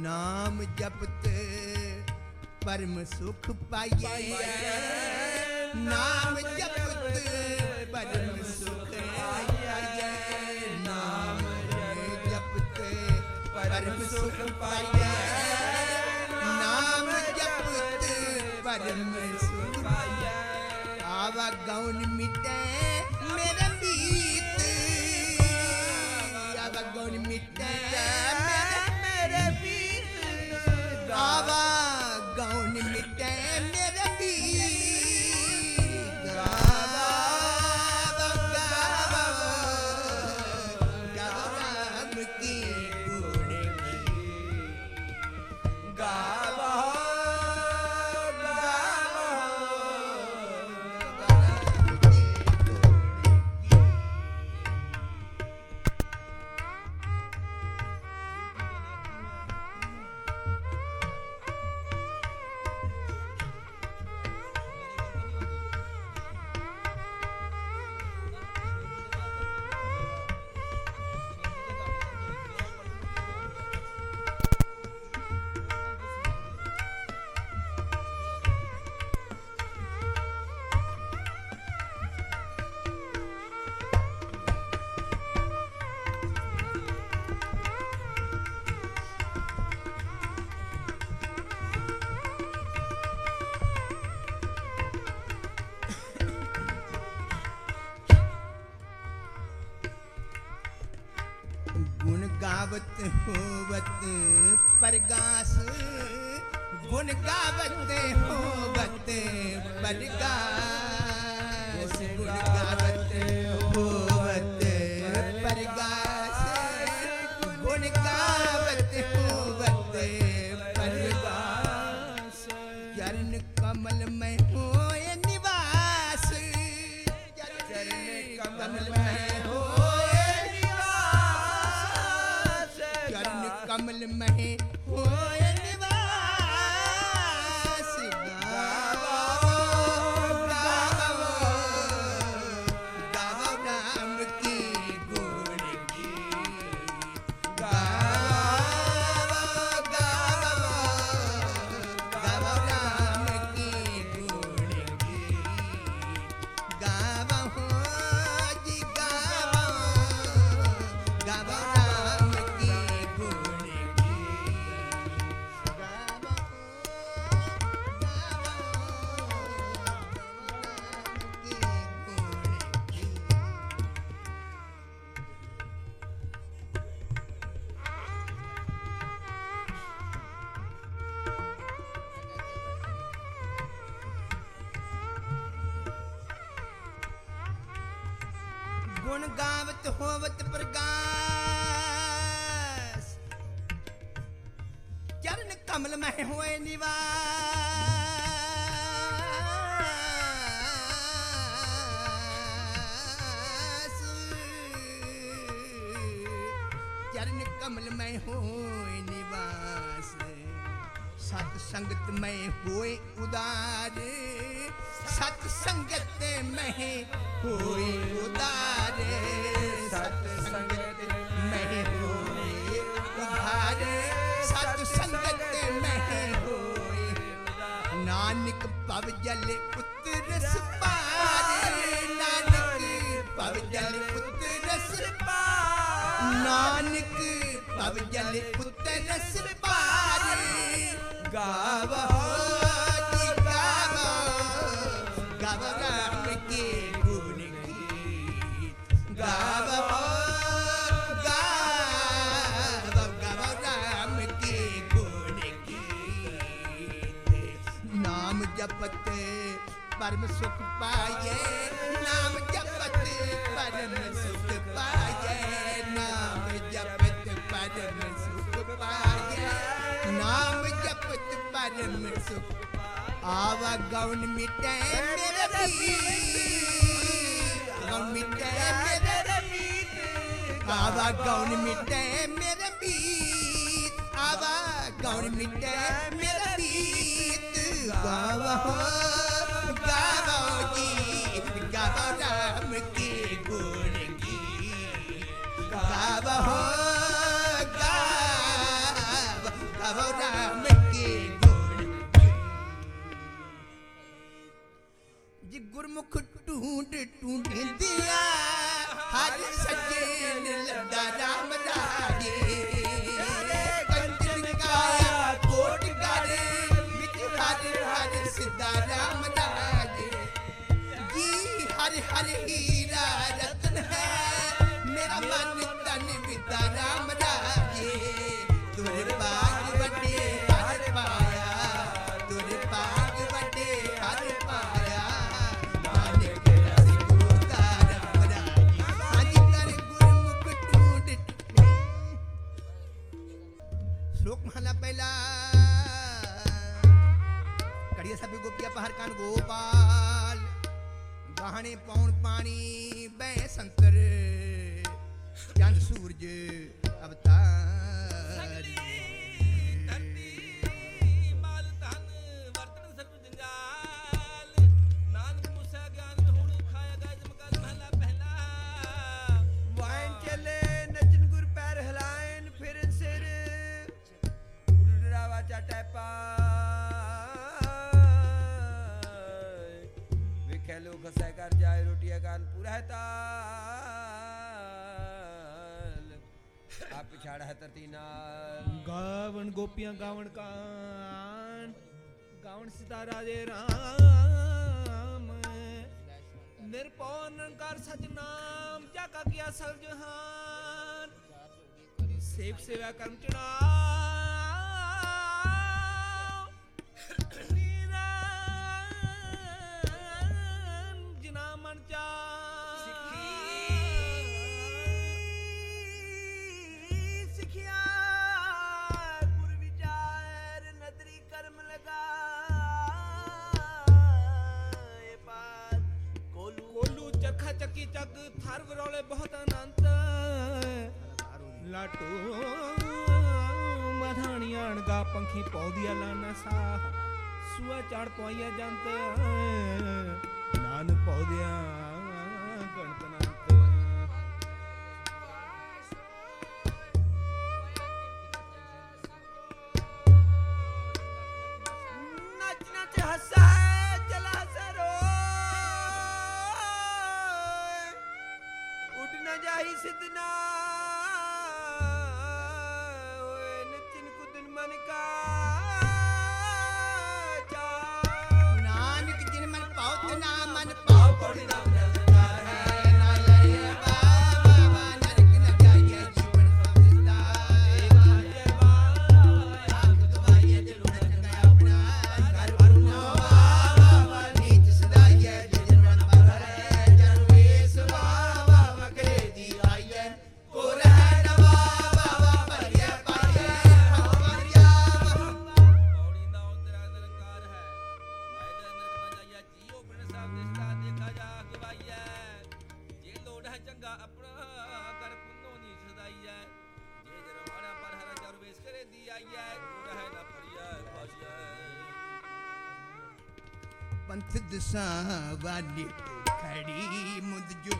ਨਾਮ ਜਪਤ, ਪਰਮ ਸੁਖ ਪਾਈਏ। ਨਾਮ ਜਪਤ, ਪਰਮ ਸੁਖ ਪਾਈਏ। ਨਾਮ ਜਪਤ, ਪਰਮ ਸੁਖ ਪਾਈਏ। ਨਾਮ ਜਪਤ, ਪਰਮ ਸੁਖ ਪਾਈਏ। ਆਵਾ ਗਉਨ ਮਿਟੇ परगास गुण गावत होवत परगास कमल में ਗੁਣ ਗਾਵਤ ਹੋਵਤ ਪ੍ਰਗਾਸ। ਚਰਨ ਕਮਲ ਮਹਿ ਹੋਏ ਨਿਵਾਸ। ਚਰਨ ਕਮਲ ਮੈਂ ਹੋਏ ਸੰਗਤ ਮੈਂ ਹੋਏ ਉਦਾਰ ਸਤ ਸੰਗਤ ਮੈਂ ਹੋਏ ਉਦਾਰ ਸਤ ਸੰਗਤ ਮੈਂ ਹੋਏ ਉਦਾਰ ਸਤ ਸੰਗਤ ਮੈਂ ਹੋਏ ਨਾਨਕ ਭਵ ਜਲ ਉਤਰਸ ਪਾਰ ਨਾਨਕ ਭਵ ਜਲ ਉਤਰਸ ਪਾਰ ਨਾਨਕ ਭਵ ਜਲ ਉਤਰਸ ਪਾਰ ਗਾਵੋ ਜੀ ਕੇ ਗੁਣ ਕੀ ਗਾਵੋ ਕੇ ਗੁਣ ਕੀ ਨਾਮ ਜਪਤ ਪਰਮ ਸੁਖ ਪਾਏ ਜਪਤ ਪਰਮ ਸੁਖ ਆਵਾ ਗਉਨ ਮਿਟੈ ਮੇਰੇ ਵੀਰ ਗਉਨ ਮਿਟੈ ਮੇਰੇ ਵੀਰ ਆਵਾ ਗਉਨ ਮਿਟੈ ਮੇਰੇ ਵੀਰ ਆਵਾ ਗਉਨ ਮਿਟੈ ਮੇਰੇ ਵੀਰ ਗਾਵਾ ਟੂਟ ਟੂਟਿੰਦੀਆਂ ਹਰ ਸੱਜਣ ਲੱਦਾ ਰਾਮ ਲਾਗੇ ਕੰਚਨ ਕਾਇਆ ਕੋਟ ਵਿੱਚ ਹਰ ਹਰ ਸਿੱਧਾ ਰਾਮ ਲਾਗੇ ਜੀ ਹਰ ਹਰ ਹੀਰਾ ਰਤਨ ਹੈ, ਮੇਰਾ ਮਨ ਤਨ ਵਿਦਾ ਰਾਮ लोकमाला पहिला कड़िया सभी गोपिया पहर कान गोपाल ਗਾਹਣੇ ਪਾਉਣ ਪਾਣੀ ਬੈ ਸੰਤਰ ਚੰਦ ਸੂਰਜ ਅਵਤਾਰ ਗਤੀ ਨਾਲ ਗਾਵਣ ਗੋਪੀਆਂ, ਗਾਵਣ ਕਾਨ, ਗਾਵਣ ਸਿਤਾ ਰਾਜੇ ਰਾਮ। ਨਿਰਪਉ ਨਿਰੰਕਾਰ ਸਤਨਾਮ ਜਾ ਕਾ ਕੀ ਅਸਲ ਜਹਾਨ। ਸੇਵ ਸੇਵਾ ਕਰਮ ਚੜਾ ਚਖਾ ਚੱਕੀ ਚੱਗ ਥਰ ਵਰੋਲੇ ਬਹੁਤ ਅਨੰਤ। ਲਾਟੂ, ਮਧਾਣੀਆਂ ਅਣਗਾ ਪੰਖੀ ਪੌਦੀਆ ਲਾ ਨਸ਼ਾ ਸੁਆ ਚੜ ਪਵਾਈਆ ਜੰਤ ਨਾਨ ਪੌਦਿਆਂ पंथ दिसां वाली खड़ी मुंहिंजो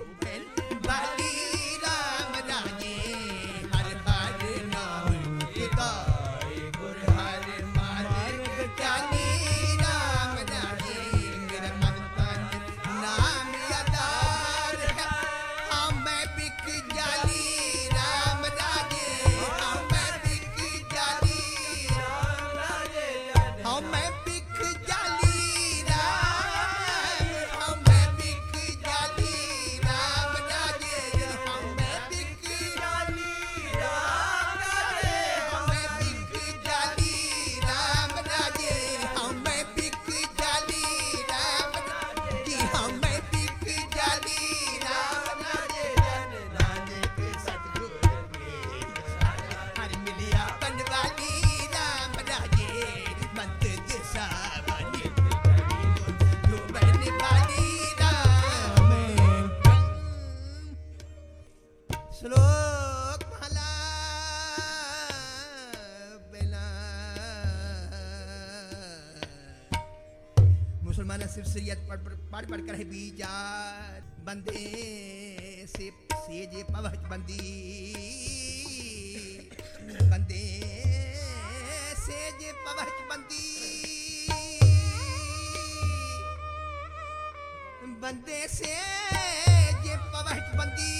ਸ਼ਲੋਕ ਮਹਲਾ ਪਹਿਲਾ ਮੁਸਲਮਾਨ ਸਿਰਫ ਸਿਰਿਆਤ ਪੜ ਪੜ ਪੜ ਕਰ ਹੈ ਬੀਜਾਰ ਬੰਦੇ ਸੇ ਸੇ ਜੇ ਪਵਚ ਬੰਦੀ ਬੰਦੇ ਸੇ ਜੇ ਪਵਚ ਬੰਦੀ ਬੰਦੇ ਸੇ ਜੇ ਪਵਚ ਬੰਦੀ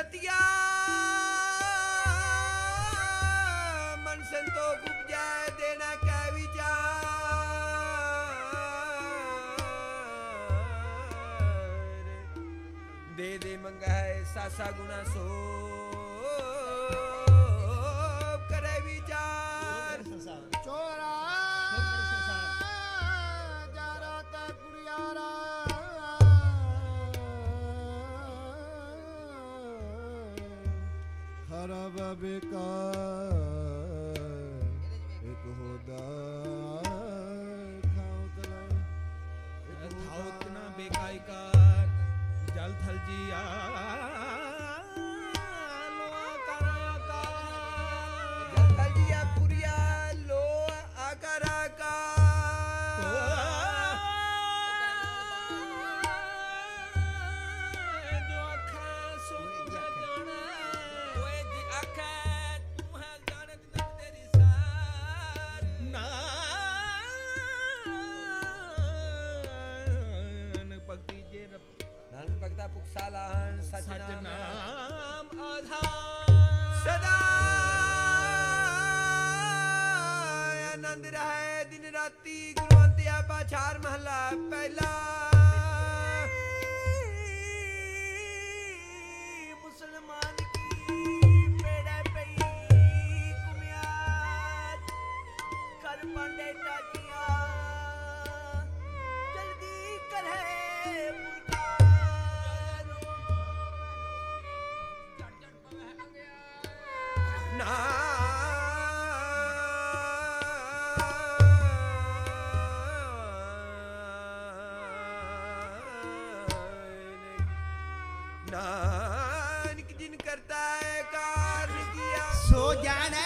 ਸਤਿਆ ਮਨ ਸੰਤੋਖ ਦੇਣਾ ਕੈ ਦੇ ਦੇ ਮੰਗਾਏ ਸਾਸਾ ਗੁਣਾ ਸੋ थल थल जिया ਸਤਨਾਮ ਆਧਾਰ। ਸਦਾ ya